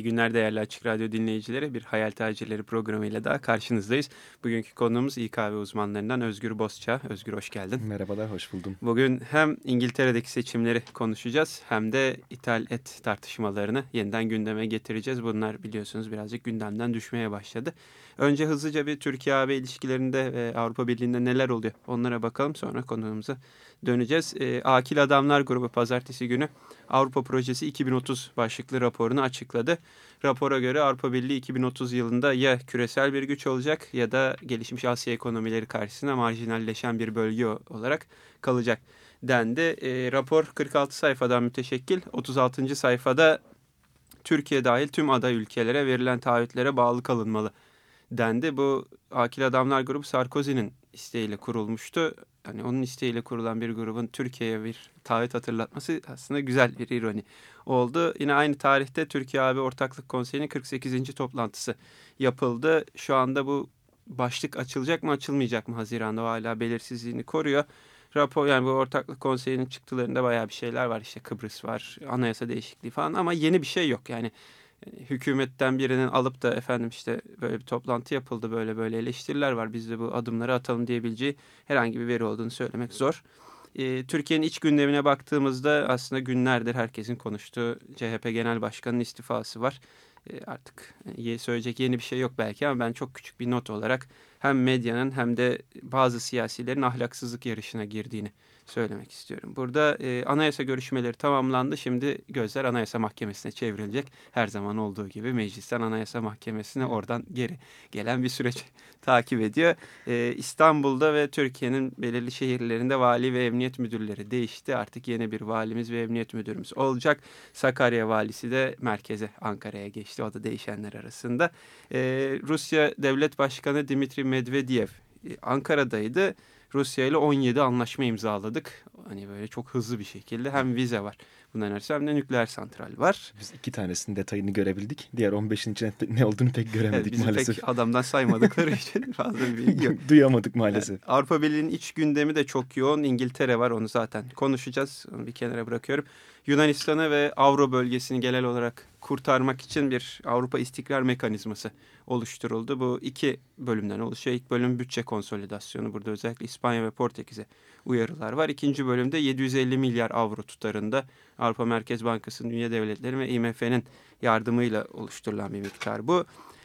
İyi günler değerli Açık Radyo dinleyicileri. Bir Hayal Tacirleri programıyla daha karşınızdayız. Bugünkü konuğumuz İKV uzmanlarından Özgür Bozça. Özgür hoş geldin. Merhabalar, hoş buldum. Bugün hem İngiltere'deki seçimleri konuşacağız hem de ithal et tartışmalarını yeniden gündeme getireceğiz. Bunlar biliyorsunuz birazcık gündemden düşmeye başladı. Önce hızlıca bir Türkiye-AB ilişkilerinde ve Avrupa Birliği'nde neler oluyor onlara bakalım. Sonra konuğumuza döneceğiz. E, Akil Adamlar Grubu pazartesi günü Avrupa Projesi 2030 başlıklı raporunu açıkladı. Rapora göre Avrupa Birliği 2030 yılında ya küresel bir güç olacak ya da gelişmiş Asya ekonomileri karşısında marjinalleşen bir bölge olarak kalacak dendi. E, rapor 46 sayfadan müteşekkil. 36. sayfada Türkiye dahil tüm aday ülkelere verilen taahhütlere bağlı kalınmalı dendi. Bu Akil Adamlar Grubu Sarkozy'nin isteğiyle kurulmuştu. Hani onun isteğiyle kurulan bir grubun Türkiye'ye bir taahhüt hatırlatması aslında güzel bir ironi oldu. Yine aynı tarihte Türkiye AB Ortaklık Konseyi'nin 48. toplantısı yapıldı. Şu anda bu başlık açılacak mı açılmayacak mı Haziran'da o hala belirsizliğini koruyor. Rapor yani bu ortaklık konseyinin çıktılarında bayağı bir şeyler var işte Kıbrıs var anayasa değişikliği falan ama yeni bir şey yok yani hükümetten birinin alıp da efendim işte böyle bir toplantı yapıldı böyle böyle eleştiriler var biz de bu adımları atalım diyebileceği herhangi bir veri olduğunu söylemek zor. E, Türkiye'nin iç gündemine baktığımızda aslında günlerdir herkesin konuştuğu CHP Genel Başkanı'nın istifası var. E, artık söyleyecek yeni bir şey yok belki ama ben çok küçük bir not olarak hem medyanın hem de bazı siyasilerin ahlaksızlık yarışına girdiğini söylemek istiyorum. Burada e, anayasa görüşmeleri tamamlandı. Şimdi gözler anayasa mahkemesine çevrilecek. Her zaman olduğu gibi meclisten anayasa mahkemesine oradan geri gelen bir süreç takip ediyor. E, İstanbul'da ve Türkiye'nin belirli şehirlerinde vali ve emniyet müdürleri değişti. Artık yeni bir valimiz ve emniyet müdürümüz olacak. Sakarya valisi de merkeze Ankara'ya geçti. O da değişenler arasında. E, Rusya Devlet Başkanı Dimitri Medvedev Ankara'daydı. Rusya ile 17 anlaşma imzaladık. Hani böyle çok hızlı bir şekilde hem vize var. Bunların arasında hem de nükleer santral var. Biz iki tanesinin detayını görebildik. Diğer 15'in içinde ne olduğunu pek göremedik evet, maalesef. pek adamdan saymadıkları için fazla bir bilgi yok. Duyamadık maalesef. Yani Avrupa Birliği'nin iç gündemi de çok yoğun. İngiltere var onu zaten konuşacağız. Onu bir kenara bırakıyorum. Yunanistan'ı ve Avro bölgesini genel olarak kurtarmak için bir Avrupa istikrar mekanizması oluşturuldu. Bu iki bölümden oluşuyor. İlk bölüm bütçe konsolidasyonu. Burada özellikle İspanya ve Portekiz'e uyarılar var. İkinci bölümde 750 milyar avro tutarında Avrupa Merkez Bankası'nın üye devletleri ve IMF'nin yardımıyla oluşturulan bir miktar bu.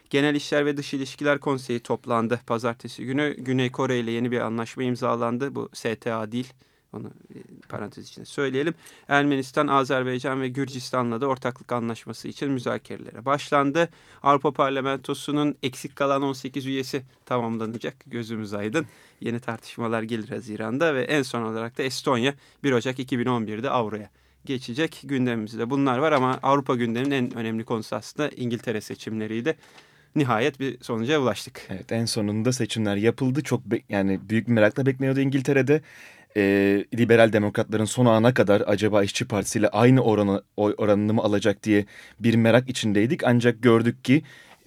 Genel İşler ve Dış İlişkiler Konseyi toplandı pazartesi günü. Güney Kore ile yeni bir anlaşma imzalandı. Bu STA değil onu e, parantez içinde söyleyelim. Ermenistan, Azerbaycan ve Gürcistan'la da ortaklık anlaşması için müzakerelere başlandı. Avrupa Parlamentosu'nun eksik kalan 18 üyesi tamamlanacak. Gözümüz aydın. Yeni tartışmalar gelir Haziran'da ve en son olarak da Estonya 1 Ocak 2011'de avroya geçecek. Gündemimizde bunlar var ama Avrupa gündeminin en önemli konusu aslında İngiltere seçimleriydi nihayet bir sonuca ulaştık. Evet en sonunda seçimler yapıldı. Çok yani büyük merakla bekleniyordu İngiltere'de e, liberal demokratların son ana kadar acaba işçi partisiyle aynı oranı, oy oranını mı alacak diye bir merak içindeydik. Ancak gördük ki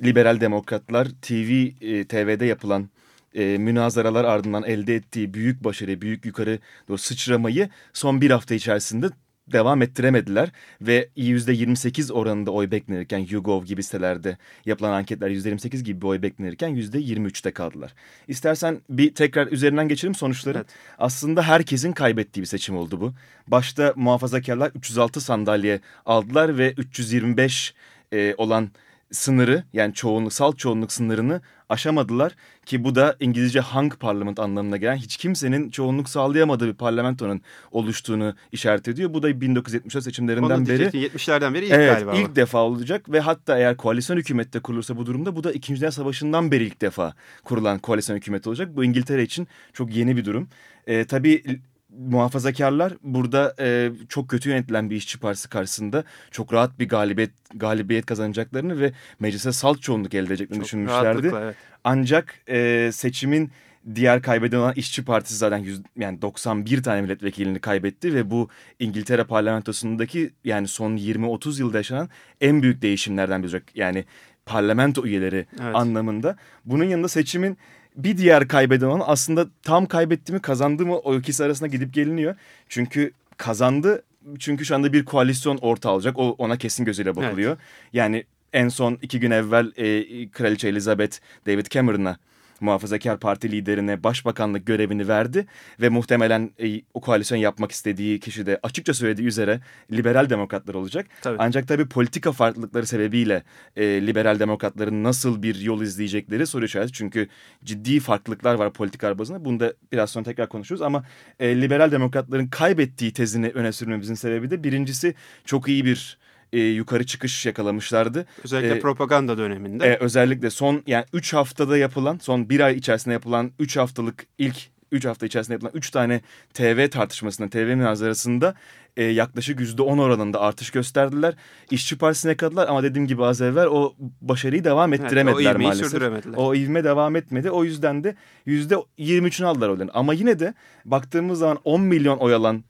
liberal demokratlar TV, e, TV'de yapılan e, münazaralar ardından elde ettiği büyük başarı, büyük yukarı doğru sıçramayı son bir hafta içerisinde devam ettiremediler ve %28 oranında oy beklenirken YouGov gibi sitelerde yapılan anketler %28 gibi bir oy beklenirken %23'te kaldılar. İstersen bir tekrar üzerinden geçelim sonuçları. Evet. Aslında herkesin kaybettiği bir seçim oldu bu. Başta muhafazakarlar 306 sandalye aldılar ve 325 e, olan sınırı yani çoğunluksal çoğunluk sınırını aşamadılar ki bu da İngilizce hung parliament anlamına gelen hiç kimsenin çoğunluk sağlayamadığı bir parlamentonun oluştuğunu işaret ediyor. Bu da 1974 seçimlerinden beri 70'lerden beri ilk evet, galiba. ilk defa olacak ve hatta eğer koalisyon hükümette kurulursa bu durumda bu da 2. Dünya Savaşı'ndan beri ilk defa kurulan koalisyon hükümeti olacak. Bu İngiltere için çok yeni bir durum. Ee, tabii muhafazakarlar burada e, çok kötü yönetilen bir işçi partisi karşısında çok rahat bir galibiyet galibiyet kazanacaklarını ve meclise salt çoğunluk elde edeceklerini Çok düşünmüşlerdi. evet. Ancak e, seçimin diğer kaybeden olan işçi partisi zaten yüz, yani 91 tane milletvekilini kaybetti ve bu İngiltere parlamentosundaki yani son 20-30 yılda yaşanan en büyük değişimlerden biri olacak. Yani parlamento üyeleri Evet. anlamında. Bunun yanında seçimin bir diğer kaybeden olan aslında tam kaybetti mi kazandı mı o ikisi arasında gidip geliniyor. Çünkü kazandı çünkü şu anda bir koalisyon orta alacak. O ona kesin gözüyle bakılıyor. Yani en son iki gün evvel e, Kraliçe Elizabeth David Cameron'a muhafazakar parti liderine başbakanlık görevini verdi ve muhtemelen e, o koalisyon yapmak istediği kişi de açıkça söylediği üzere liberal demokratlar olacak. Tabii. Ancak tabii politika farklılıkları sebebiyle e, liberal demokratların nasıl bir yol izleyecekleri soru işareti. Çünkü ciddi farklılıklar var politikalar bazında. Bunu da biraz sonra tekrar konuşuruz ama e, liberal demokratların kaybettiği tezini öne sürmemizin sebebi de birincisi çok iyi bir e, yukarı çıkış yakalamışlardı. Özellikle E, propaganda döneminde. e, özellikle son yani 3 haftada yapılan son bir ay içerisinde yapılan 3 haftalık ilk 3 hafta içerisinde yapılan 3 tane TV tartışmasında, TV münazarasında e, yaklaşık %10 oranında artış gösterdiler. İşçi Partisi'ne kadılar ama dediğim gibi az evvel o başarıyı devam Evet, ettiremediler o ivmeyi maalesef. O ivme devam etmedi. O yüzden de %23'ünü aldılar oyların. Ama yine de baktığımız zaman 10 milyon oy alan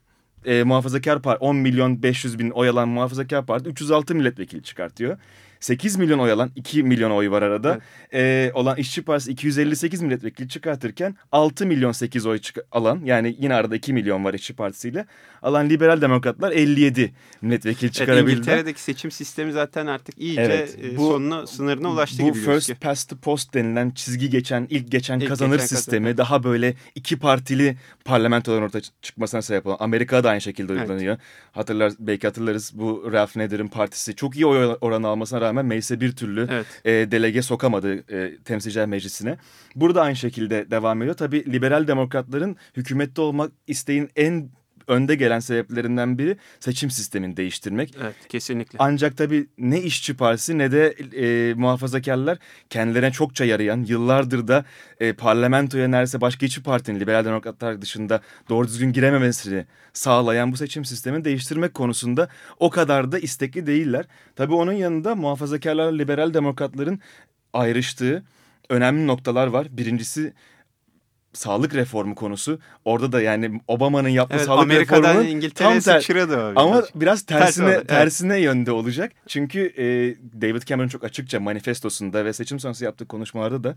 e, muhafazakar parti 10 milyon 500 bin oy alan muhafazakar parti 306 milletvekili çıkartıyor. 8 milyon oy alan 2 milyon oy var arada. E, olan işçi partisi 258 milletvekili çıkartırken 6 milyon 8 oy alan yani yine arada 2 milyon var işçi partisiyle alan liberal demokratlar 57 milletvekili Evet, çıkarabildiler. İngiltere'deki seçim sistemi zaten artık iyice Evet, e, bu- sonuna sınırına ulaştı Bu gibi first gözüküyor. past the post denilen çizgi geçen ilk geçen İlk kazanır geçen sistemi kazanır. daha böyle iki partili parlamentoların ortaya çı- çıkmasına sebep olan. Amerika'da da aynı şekilde Evet. uygulanıyor. Hatırlar belki hatırlarız bu Ralph Nader'ın partisi çok iyi oy oranı almasına rağmen meclise bir türlü Evet. e, delege sokamadı e, temsilciler meclisine. Burada aynı şekilde devam ediyor. Tabii liberal demokratların hükümette olmak isteğin en önde gelen sebeplerinden biri seçim sistemini değiştirmek. Evet, kesinlikle. Ancak tabii ne işçi partisi ne de e, muhafazakarlar kendilerine çokça yarayan yıllardır da e, parlamentoya neredeyse başka hiçbir partinin liberal demokratlar dışında doğru düzgün girememesini sağlayan bu seçim sistemini değiştirmek konusunda o kadar da istekli değiller. Tabii onun yanında muhafazakarlarla liberal demokratların ayrıştığı önemli noktalar var. Birincisi sağlık reformu konusu. Orada da yani Obama'nın yaptığı Evet, sağlık Amerika'dan reformunun İngiltere'ye tam ter- ama biraz. biraz Ters tersine evet. tersine yönde olacak. Çünkü e, David Cameron çok açıkça manifestosunda ve seçim sonrası yaptığı konuşmalarda da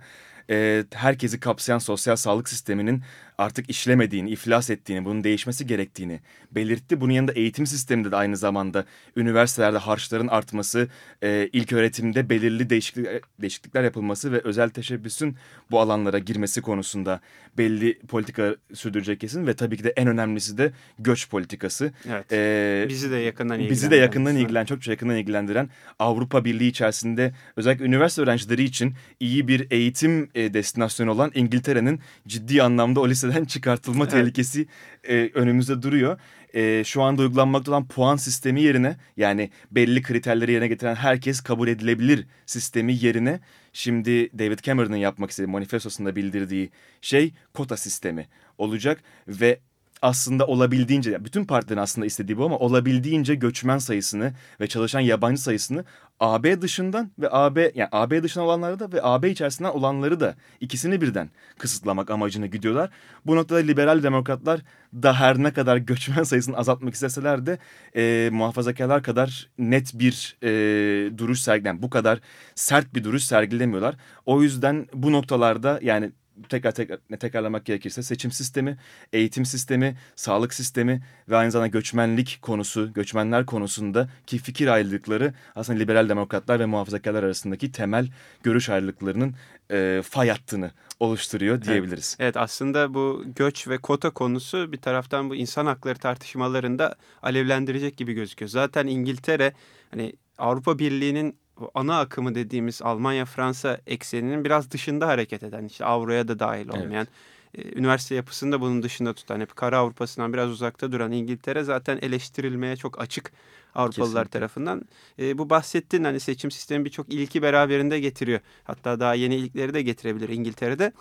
e, herkesi kapsayan sosyal sağlık sisteminin artık işlemediğini, iflas ettiğini, bunun değişmesi gerektiğini belirtti. Bunun yanında eğitim sisteminde de aynı zamanda üniversitelerde harçların artması, e, ilk öğretimde belirli değişiklik, değişiklikler yapılması ve özel teşebbüsün bu alanlara girmesi konusunda belli politika sürdürecek kesin ve tabii ki de en önemlisi de göç politikası. Evet. E, Bizi de yakından Bizi de ilgilendiren yakından kısmı. ilgilen, çok yakından ilgilendiren Avrupa Birliği içerisinde özellikle üniversite öğrencileri için iyi bir eğitim e, destinasyonu olan İngiltere'nin ciddi anlamda o liseden çıkartılma Evet. tehlikesi e, önümüzde duruyor. E, şu anda uygulanmakta olan puan sistemi yerine yani belli kriterleri yerine getiren herkes kabul edilebilir sistemi yerine şimdi David Cameron'ın yapmak istediği manifestosunda bildirdiği şey kota sistemi olacak ve aslında olabildiğince yani bütün partilerin aslında istediği bu ama olabildiğince göçmen sayısını ve çalışan yabancı sayısını AB dışından ve AB yani AB dışından olanları da ve AB içerisinden olanları da ikisini birden kısıtlamak amacını gidiyorlar. Bu noktada liberal demokratlar da her ne kadar göçmen sayısını azaltmak isteseler de e, muhafazakarlar kadar net bir e, duruş sergilen bu kadar sert bir duruş sergilemiyorlar. O yüzden bu noktalarda yani tekrar tekrar tekrarlamak gerekirse seçim sistemi, eğitim sistemi, sağlık sistemi ve aynı zamanda göçmenlik konusu, göçmenler konusunda ki fikir ayrılıkları aslında liberal demokratlar ve muhafazakarlar arasındaki temel görüş ayrılıklarının e, fay hattını oluşturuyor diyebiliriz. Evet aslında bu göç ve kota konusu bir taraftan bu insan hakları tartışmalarında alevlendirecek gibi gözüküyor. Zaten İngiltere hani Avrupa Birliği'nin ana akımı dediğimiz Almanya-Fransa ekseninin biraz dışında hareket eden işte avroya da dahil olmayan e, üniversite yapısını da bunun dışında tutan hep kara Avrupa'sından biraz uzakta duran İngiltere zaten eleştirilmeye çok açık Avrupalılar Kesinlikle. tarafından. E, bu bahsettiğin hani seçim sistemi birçok ilki beraberinde getiriyor. Hatta daha yeni ilkleri de getirebilir İngiltere'de.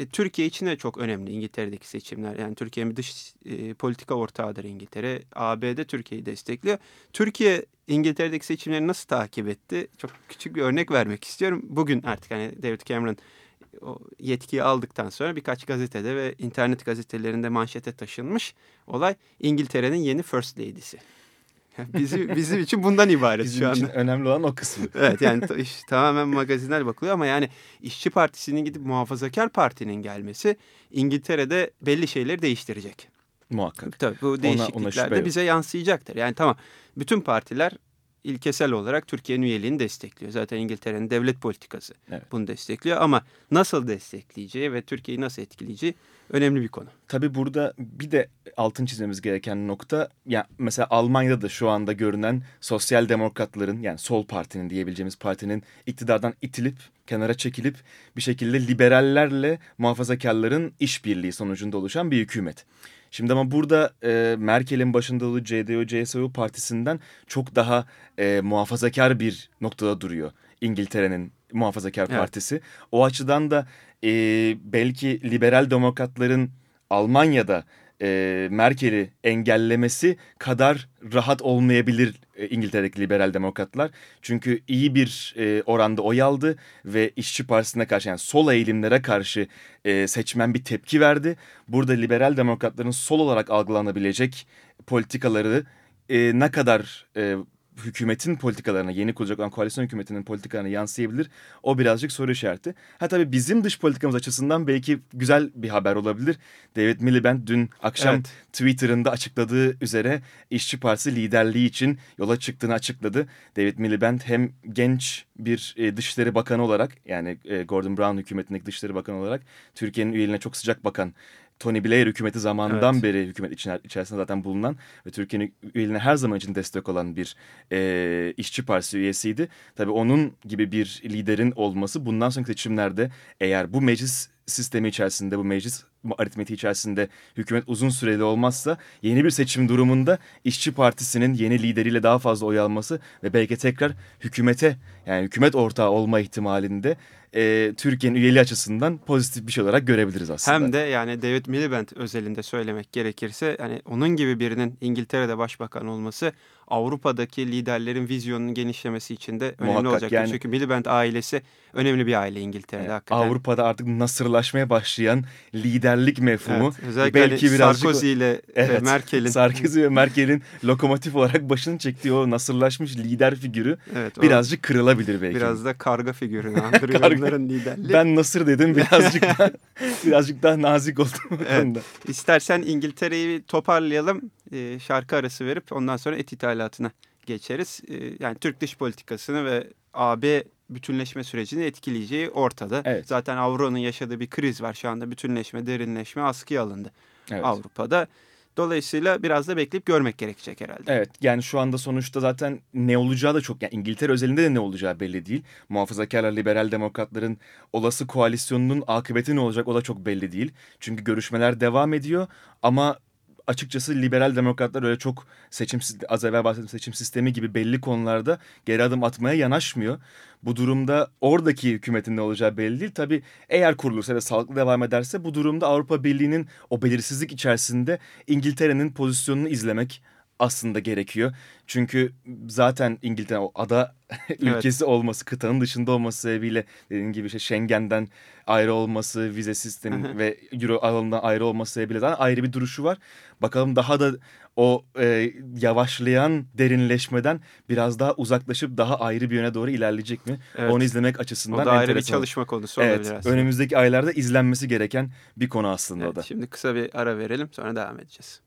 E, Türkiye için de çok önemli İngiltere'deki seçimler. Yani Türkiye'nin dış e, politika ortağıdır İngiltere. ABD Türkiye'yi destekliyor. Türkiye İngiltere'deki seçimleri nasıl takip etti? Çok küçük bir örnek vermek istiyorum. Bugün artık hani David Cameron o yetkiyi aldıktan sonra birkaç gazetede ve internet gazetelerinde manşete taşınmış olay İngiltere'nin yeni First Lady'si. Bizim, bizim için bundan ibaret Bizim şu anda. için önemli olan o kısmı. evet yani iş, tamamen magazinel bakılıyor ama yani işçi partisinin gidip muhafazakar partinin gelmesi İngiltere'de belli şeyleri değiştirecek. Muhakkak. Tabii bu değişiklikler şüphe de yok. bize yansıyacaktır. Yani tamam bütün partiler ilkesel olarak Türkiye'nin üyeliğini destekliyor. Zaten İngiltere'nin devlet politikası Evet. bunu destekliyor ama nasıl destekleyeceği ve Türkiye'yi nasıl etkileyeceği önemli bir konu. Tabii burada bir de altın çizmemiz gereken nokta ya mesela Almanya'da da şu anda görünen sosyal demokratların yani sol partinin diyebileceğimiz partinin iktidardan itilip kenara çekilip bir şekilde liberallerle muhafazakarların işbirliği sonucunda oluşan bir hükümet. Şimdi ama burada e, Merkel'in başında olduğu CDU-CSU partisinden çok daha e, muhafazakar bir noktada duruyor İngiltere'nin muhafazakar Evet. partisi. O açıdan da e, belki liberal demokratların Almanya'da e, Merkel'i engellemesi kadar rahat olmayabilir e, İngiltere'deki liberal demokratlar. Çünkü iyi bir e, oranda oy aldı ve işçi partisine karşı yani sol eğilimlere karşı e, seçmen bir tepki verdi. Burada liberal demokratların sol olarak algılanabilecek politikaları e, ne kadar e, hükümetin politikalarına, yeni kurulacak olan koalisyon hükümetinin politikalarına yansıyabilir. O birazcık soru işareti. Ha tabii bizim dış politikamız açısından belki güzel bir haber olabilir. David Miliband dün akşam Evet. Twitter'ında açıkladığı üzere İşçi Partisi liderliği için yola çıktığını açıkladı. David Miliband hem genç bir e, Dışişleri Bakanı olarak yani e, Gordon Brown hükümetindeki Dışişleri Bakanı olarak Türkiye'nin üyeliğine çok sıcak bakan Tony Blair hükümeti zamanından Evet. beri hükümet içerisinde zaten bulunan ve Türkiye'nin üyeliğine her zaman için destek olan bir e, işçi partisi üyesiydi. Tabii onun gibi bir liderin olması bundan sonraki seçimlerde eğer bu meclis sistemi içerisinde, bu meclis aritmetiği içerisinde hükümet uzun süreli olmazsa yeni bir seçim durumunda işçi partisinin yeni lideriyle daha fazla oy alması ve belki tekrar hükümete yani hükümet ortağı olma ihtimalinde e, Türkiye'nin üyeliği açısından pozitif bir şey olarak görebiliriz aslında. Hem de yani David Miliband özelinde söylemek gerekirse hani onun gibi birinin İngiltere'de başbakan olması Avrupa'daki liderlerin vizyonunun genişlemesi için de önemli Muhakkak, olacaktır. yani- Çünkü Miliband ailesi önemli bir aile İngiltere'de Yani hakikaten. Avrupa'da artık nasırlaşmaya başlayan liderlik mefhumu Evet, özellikle belki hani birazcık Sarkozy ile ve Evet, Merkel'in Sarkozy ve Merkel'in lokomotif olarak başını çektiği o nasırlaşmış lider figürü evet, birazcık kırılabilir belki. biraz da karga figürünü andırıyor Karga. Onların liderliği. Ben nasır dedim birazcık daha birazcık daha nazik oldum Evet. İstersen İngiltere'yi toparlayalım. Ee, şarkı arası verip ondan sonra et ithalatına geçeriz. Ee, yani Türk dış politikasını ve AB bütünleşme sürecini etkileyeceği ortada. Evet. Zaten Avro'nun yaşadığı bir kriz var şu anda. Bütünleşme, derinleşme askıya alındı Evet. Avrupa'da. Dolayısıyla biraz da bekleyip görmek gerekecek herhalde. Evet yani şu anda sonuçta zaten ne olacağı da çok yani İngiltere özelinde de ne olacağı belli değil. Muhafazakarlar liberal demokratların olası koalisyonunun akıbeti ne olacak o da çok belli değil. Çünkü görüşmeler devam ediyor ama açıkçası liberal demokratlar öyle çok seçim az evvel bahsettiğim seçim sistemi gibi belli konularda geri adım atmaya yanaşmıyor. Bu durumda oradaki hükümetin ne olacağı belli değil. Tabii eğer kurulursa ve sağlıklı devam ederse bu durumda Avrupa Birliği'nin o belirsizlik içerisinde İngiltere'nin pozisyonunu izlemek aslında gerekiyor. Çünkü zaten İngiltere o ada ülkesi olması, kıtanın dışında olması sebebiyle dediğim gibi işte Schengen'den ayrı olması, vize sistemi ve Euro alanından ayrı olması sebebiyle zaten ayrı bir duruşu var. Bakalım daha da o e, yavaşlayan derinleşmeden biraz daha uzaklaşıp daha ayrı bir yöne doğru ilerleyecek mi? Evet. Onu izlemek açısından O da ayrı bir çalışma konusu olabilir Evet, aslında. önümüzdeki aylarda izlenmesi gereken bir konu aslında Evet, da. şimdi kısa bir ara verelim sonra devam edeceğiz.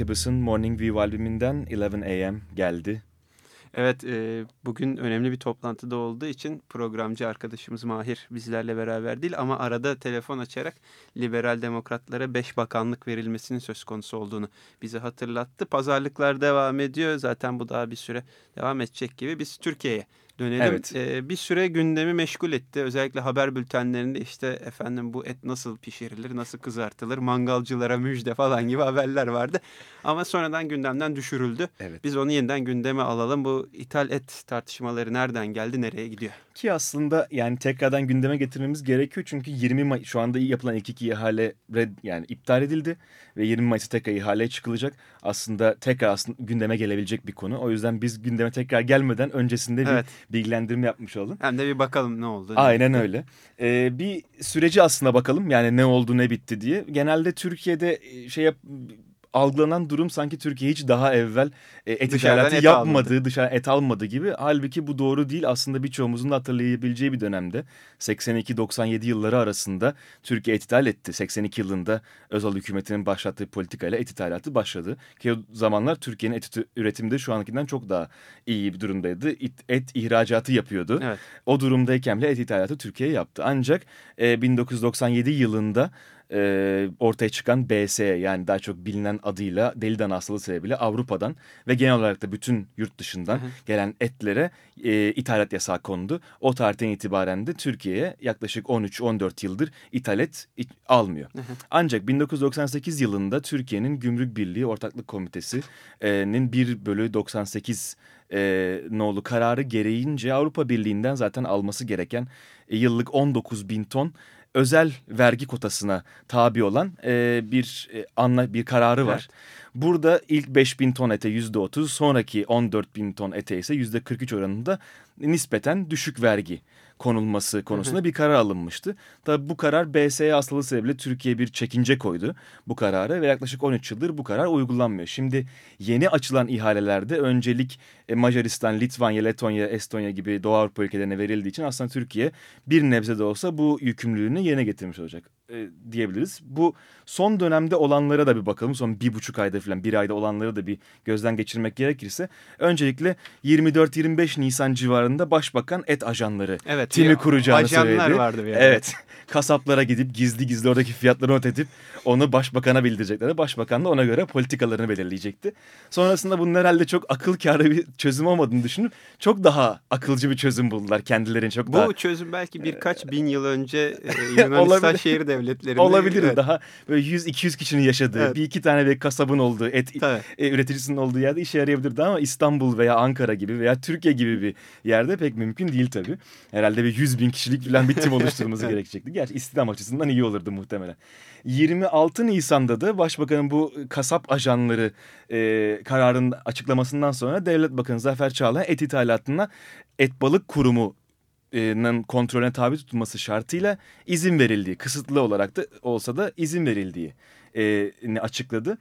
Incubus'un Morning View albümünden 11 AM geldi. Evet, e, bugün önemli bir toplantıda olduğu için programcı arkadaşımız Mahir bizlerle beraber değil ama arada telefon açarak liberal demokratlara 5 bakanlık verilmesinin söz konusu olduğunu bize hatırlattı. Pazarlıklar devam ediyor. Zaten bu daha bir süre devam edecek gibi. Biz Türkiye'ye dönelim. Evet. E, bir süre gündemi meşgul etti. Özellikle haber bültenlerinde işte efendim bu et nasıl pişirilir, nasıl kızartılır, mangalcılara müjde falan gibi haberler vardı. Ama sonradan gündemden düşürüldü. Evet. Biz onu yeniden gündeme alalım. Bu ithal et tartışmaları nereden geldi, nereye gidiyor? Ki aslında yani tekrardan gündeme getirmemiz gerekiyor. Çünkü 20 May şu anda yapılan ilk iki ihale red, yani iptal edildi. Ve 20 Mayıs'ta tekrar ihaleye çıkılacak. Aslında tekrar aslında gündeme gelebilecek bir konu. O yüzden biz gündeme tekrar gelmeden öncesinde bir Evet. bilgilendirme yapmış olalım. Hem de bir bakalım ne oldu. Aynen öyle. Ee, bir süreci aslında bakalım yani ne oldu ne bitti diye. Genelde Türkiye'de e, şey yap, algılanan durum sanki Türkiye hiç daha evvel e, et ithalatı et yapmadı, almadı. dışarı et almadı gibi. Halbuki bu doğru değil. Aslında birçoğumuzun da hatırlayabileceği bir dönemde 82-97 yılları arasında Türkiye et ithal etti. 82 yılında Özal hükümetinin başlattığı politikayla et ithalatı başladı. Ki o zamanlar Türkiye'nin et üretimi de şu ankinden çok daha iyi bir durumdaydı. Et, et ihracatı yapıyordu. Evet. O durumdayken bile et ithalatı Türkiye yaptı. Ancak e, 1997 yılında e, ortaya çıkan BSE yani daha çok bilinen adıyla deli dana hastalığı sebebiyle Avrupa'dan ve genel olarak da bütün yurt dışından Hı hı. gelen etlere e, ithalat yasağı kondu. O tarihten itibaren de Türkiye'ye yaklaşık 13-14 yıldır ithalat it- almıyor. hı. Ancak 1998 yılında Türkiye'nin Gümrük Birliği Ortaklık Komitesi'nin 1 bölü 98 e, nolu kararı gereğince Avrupa Birliği'nden zaten alması gereken e, yıllık 19 bin ton özel vergi kotasına tabi olan e, bir e, anla bir kararı var. Burada ilk 5 bin ton ete yüzde 30, sonraki 14 bin ton ete ise yüzde 43 oranında nispeten düşük vergi konulması konusunda bir karar alınmıştı. Tabi bu karar BSE hastalığı sebebiyle Türkiye bir çekince koydu bu karara ve yaklaşık 13 yıldır bu karar uygulanmıyor. Şimdi yeni açılan ihalelerde öncelik e, Macaristan, Litvanya, Letonya, Estonya gibi Doğu Avrupa ülkelerine verildiği için aslında Türkiye bir nebze de olsa bu yükümlülüğünü yerine getirmiş olacak. E, diyebiliriz. Bu son dönemde olanlara da bir bakalım. Son bir buçuk ayda falan bir ayda olanları da bir gözden geçirmek gerekirse. Öncelikle 24-25 Nisan civarında başbakan et ajanları Evet. timi bir kuracağını ajanlar söyledi. vardı bir ara. Evet. Kasaplara gidip gizli gizli oradaki fiyatları not edip onu başbakana bildirecekler. Başbakan da ona göre politikalarını belirleyecekti. Sonrasında bunun herhalde çok akıl kârı bir çözüm olmadığını düşünüp çok daha akılcı bir çözüm buldular kendilerini çok Bu daha çözüm belki birkaç bin yıl önce e, Yunanistan şehir devletlerinde. olabilir. Evet, Daha böyle 100-200 kişinin yaşadığı Evet. bir iki tane bir kasabın olduğu et Tabii. e, üreticisinin olduğu yerde işe yarayabilirdi ama İstanbul veya Ankara gibi veya Türkiye gibi bir yerde pek mümkün değil tabii. Herhalde bir 100 bin kişilik falan bir tim oluşturulması Evet. gerekecekti. Gerçi istihdam açısından iyi olurdu muhtemelen. 26 Nisan'da da Başbakanın bu kasap ajanları e, kararın açıklamasından sonra Devlet Bakanı Zafer Çağlayan et ithalatına et balık kurumu kontrolüne tabi tutulması şartıyla izin verildiği, kısıtlı olarak da olsa da izin verildiği e, açıkladı.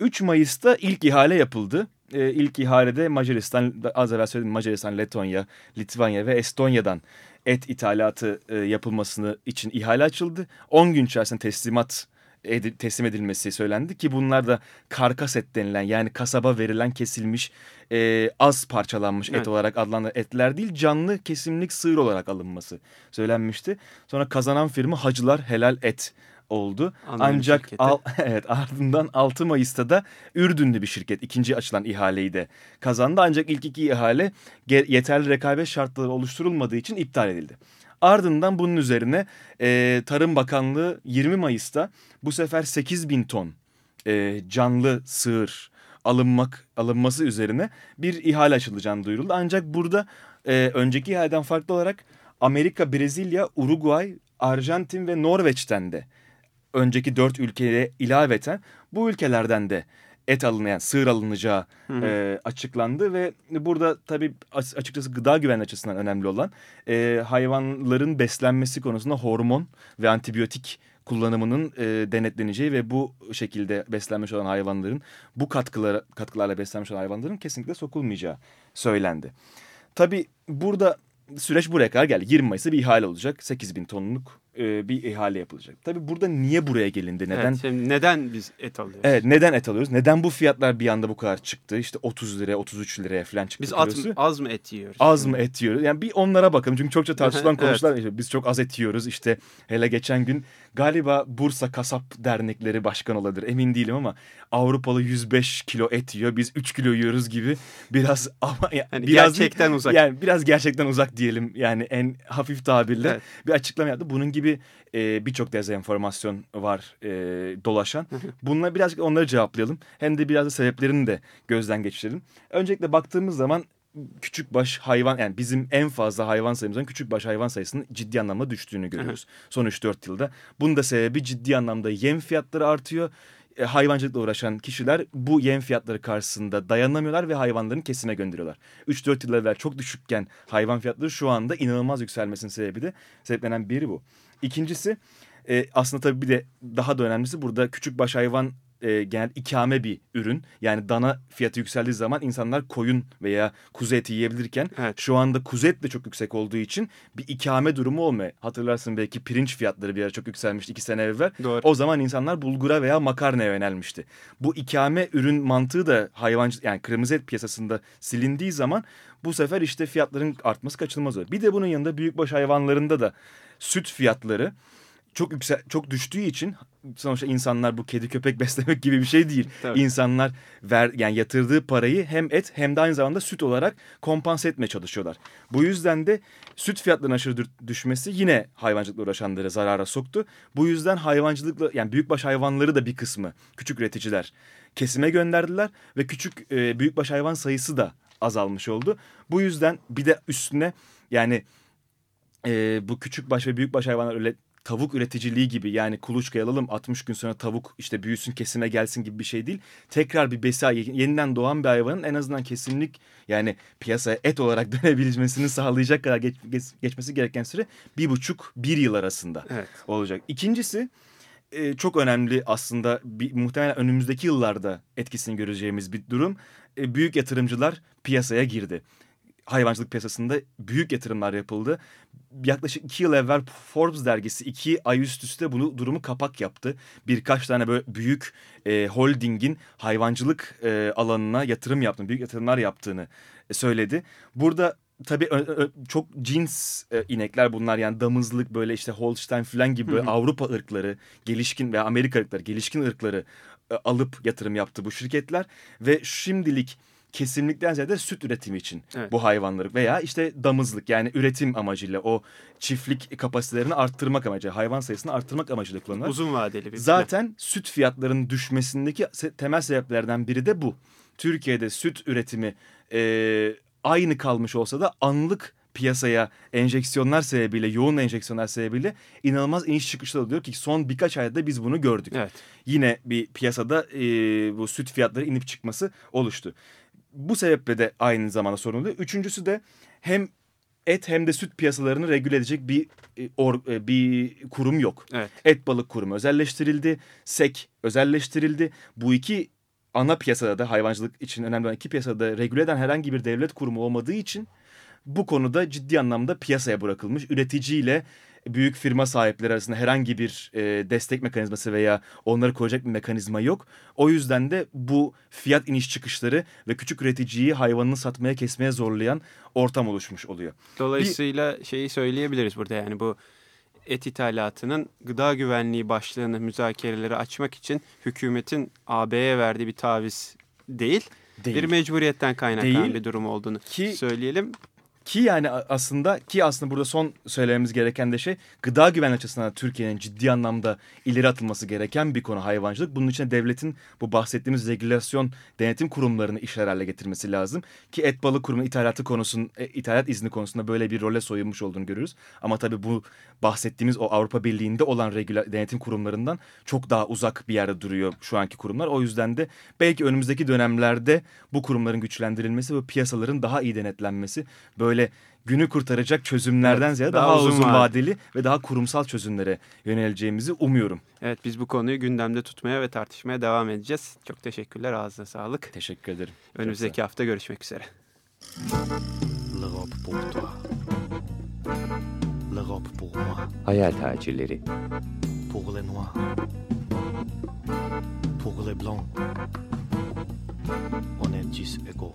3 Mayıs'ta ilk ihale yapıldı. E, ilk ihalede Macaristan, az evvel söyledim Macaristan, Letonya, Litvanya ve Estonya'dan et ithalatı e, yapılmasını için ihale açıldı. 10 gün içerisinde teslimat edi- teslim edilmesi söylendi ki bunlar da karkas et denilen yani kasaba verilen kesilmiş e, az parçalanmış Evet. et olarak adlandırılan etler değil canlı kesimlik sığır olarak alınması söylenmişti. Sonra kazanan firma Hacılar Helal Et oldu. Anonim Ancak şirketi. al, evet ardından 6 Mayıs'ta da Ürdünlü bir şirket ikinci açılan ihaleyi de kazandı. Ancak ilk iki ihale yeterli rekabet şartları oluşturulmadığı için iptal edildi. Ardından bunun üzerine e, Tarım Bakanlığı 20 Mayıs'ta bu sefer 8 bin ton e, canlı sığır alınmak alınması üzerine bir ihale açılacağını duyuruldu. Ancak burada e, önceki ihaleden farklı olarak Amerika, Brezilya, Uruguay, Arjantin ve Norveç'ten de önceki dört ülkeye ilaveten bu ülkelerden de et alınayan, sığır alınacağı Hı hı. e, açıklandı ve burada tabii as- açıkçası gıda güvenliği açısından önemli olan e, hayvanların beslenmesi konusunda hormon ve antibiyotik kullanımının e, denetleneceği ve bu şekilde beslenmiş olan hayvanların bu katkılara, katkılarla beslenmiş olan hayvanların kesinlikle sokulmayacağı söylendi. Tabii burada süreç buraya kadar geldi. 20 Mayıs'ta bir ihale olacak. 8 bin tonluk e, bir ihale yapılacak. Tabii burada niye buraya gelindi? Neden? Evet, şimdi neden biz et alıyoruz? Evet neden et alıyoruz? Neden bu fiyatlar bir anda bu kadar çıktı? İşte 30 liraya 33 liraya falan çıktı. Biz at, az mı et yiyoruz? Az mı et yiyoruz? Yani bir onlara bakalım. Çünkü çokça tartışılan Evet. İşte Biz çok az et yiyoruz. İşte hele geçen gün galiba Bursa Kasap Dernekleri Başkan olabilir. Emin değilim ama Avrupalı 105 kilo et yiyor. Biz 3 kilo yiyoruz gibi. Biraz ama ya- Yani biraz gerçekten uzak. Yani biraz gerçekten uzak diyelim. Yani en hafif tabirle Evet. bir açıklama yaptı. Bunun gibi e, birçok dezenformasyon var e, dolaşan. Bununla birazcık onları cevaplayalım. Hem de biraz da sebeplerini de gözden geçirelim. Öncelikle baktığımız zaman küçük baş hayvan yani bizim en fazla hayvan sayımızın küçük baş hayvan sayısının ciddi anlamda düştüğünü görüyoruz. Son 3-4 yılda. Bunun da sebebi ciddi anlamda yem fiyatları artıyor. E, hayvancılıkla uğraşan kişiler bu yem fiyatları karşısında dayanamıyorlar ve hayvanlarını kesime gönderiyorlar. 3-4 yıl evvel çok düşükken hayvan fiyatları şu anda inanılmaz yükselmesinin sebebi de sebeplenen biri bu. İkincisi e, aslında tabii bir de daha da önemlisi burada küçük baş hayvan e, genel ikame bir ürün. Yani dana fiyatı yükseldiği zaman insanlar koyun veya kuzu eti yiyebilirken Evet. şu anda kuzu et de çok yüksek olduğu için bir ikame durumu olmuyor. Hatırlarsın belki pirinç fiyatları bir ara çok yükselmişti iki sene evvel. Doğru. O zaman insanlar bulgura veya makarnaya yönelmişti. Bu ikame ürün mantığı da hayvancı yani kırmızı et piyasasında silindiği zaman bu sefer işte fiyatların artması kaçınılmaz oluyor. Bir de bunun yanında büyükbaş hayvanlarında da süt fiyatları çok yüksel çok düştüğü için sonuçta insanlar bu kedi köpek beslemek gibi bir şey değil. Tabii. İnsanlar ver yani yatırdığı parayı hem et hem de aynı zamanda süt olarak kompanse etmeye çalışıyorlar. Bu yüzden de süt fiyatlarının aşırı dü- düşmesi yine hayvancılıkla uğraşanları zarara soktu. Bu yüzden hayvancılıkla yani büyükbaş hayvanları da bir kısmı küçük üreticiler kesime gönderdiler ve küçük e, büyükbaş hayvan sayısı da azalmış oldu. Bu yüzden bir de üstüne yani e, bu küçük baş ve büyük baş hayvanlar öyle tavuk üreticiliği gibi yani kuluçkaya alalım 60 gün sonra tavuk işte büyüsün kesime gelsin gibi bir şey değil. Tekrar bir besi yeniden doğan bir hayvanın en azından kesinlik yani piyasaya et olarak dönebilmesini sağlayacak kadar geç- geç- geçmesi gereken süre bir buçuk bir yıl arasında Evet. olacak. İkincisi e, çok önemli aslında bir, muhtemelen önümüzdeki yıllarda etkisini göreceğimiz bir durum. E, büyük yatırımcılar piyasaya girdi. Hayvancılık piyasasında büyük yatırımlar yapıldı. Yaklaşık iki yıl evvel Forbes dergisi iki ay üst üste bunu durumu kapak yaptı. Birkaç tane böyle büyük e, holdingin hayvancılık e, alanına yatırım yaptığını, büyük yatırımlar yaptığını e, söyledi. Burada tabii çok cins e, inekler bunlar yani damızlık böyle işte Holstein falan gibi böyle Avrupa ırkları, gelişkin veya Amerika ırkları, gelişkin ırkları e, alıp yatırım yaptı bu şirketler ve şimdilik kesinlikten ziyade süt üretimi için Evet. bu hayvanları veya işte damızlık yani üretim amacıyla o çiftlik kapasitelerini arttırmak amacıyla hayvan sayısını arttırmak amacıyla kullanılır. Uzun vadeli bir plan. Zaten süt fiyatlarının düşmesindeki temel sebeplerden biri de bu. Türkiye'de süt üretimi e, aynı kalmış olsa da anlık piyasaya enjeksiyonlar sebebiyle, yoğun enjeksiyonlar sebebiyle inanılmaz iniş çıkışlar oluyor ki son birkaç ayda biz bunu gördük. Evet. Yine bir piyasada e, bu süt fiyatları inip çıkması oluştu. Bu sebeple de aynı zamanda sorun oluyor. Üçüncüsü de hem et hem de süt piyasalarını regüle edecek bir e, or- e, bir kurum yok. Evet. Et balık kurumu özelleştirildi. SEK özelleştirildi. Bu iki ana piyasada da hayvancılık için önemli olan iki piyasada regüle eden herhangi bir devlet kurumu olmadığı için bu konuda ciddi anlamda piyasaya bırakılmış. Üreticiyle büyük firma sahipleri arasında herhangi bir e, destek mekanizması veya onları koruyacak bir mekanizma yok. O yüzden de bu fiyat iniş çıkışları ve küçük üreticiyi hayvanını satmaya kesmeye zorlayan ortam oluşmuş oluyor. Dolayısıyla şeyi söyleyebiliriz burada yani bu et ithalatının gıda güvenliği başlığını müzakereleri açmak için hükümetin AB'ye verdiği bir taviz değil, Değil. bir mecburiyetten kaynaklanan Değil. bir durum olduğunu Ki- söyleyelim. Ki yani aslında ki aslında burada son söylememiz gereken de şey gıda güvenliği açısından Türkiye'nin ciddi anlamda ileri atılması gereken bir konu hayvancılık. Bunun için devletin bu bahsettiğimiz regülasyon denetim kurumlarını işler hale getirmesi lazım. Ki et balık kurumu ithalatı konusun e, ithalat izni konusunda böyle bir role soyunmuş olduğunu görüyoruz. Ama tabii bu bahsettiğimiz o Avrupa Birliği'nde olan regüla, denetim kurumlarından çok daha uzak bir yerde duruyor şu anki kurumlar. O yüzden de belki önümüzdeki dönemlerde bu kurumların güçlendirilmesi ve piyasaların daha iyi denetlenmesi böyle günü kurtaracak çözümlerden Evet, ziyade daha daha, uzun uzun vade- vadeli ve daha kurumsal çözümlere yöneleceğimizi umuyorum. Evet biz bu konuyu gündemde tutmaya ve tartışmaya devam edeceğiz. Çok teşekkürler ağzına sağlık. Teşekkür ederim. Çok Önümüzdeki hafta görüşmek üzere. L'Europe pour toi. L'Europe pour moi. Hayal tacirleri. Pour les noirs. Pour les blancs. On est tous égaux.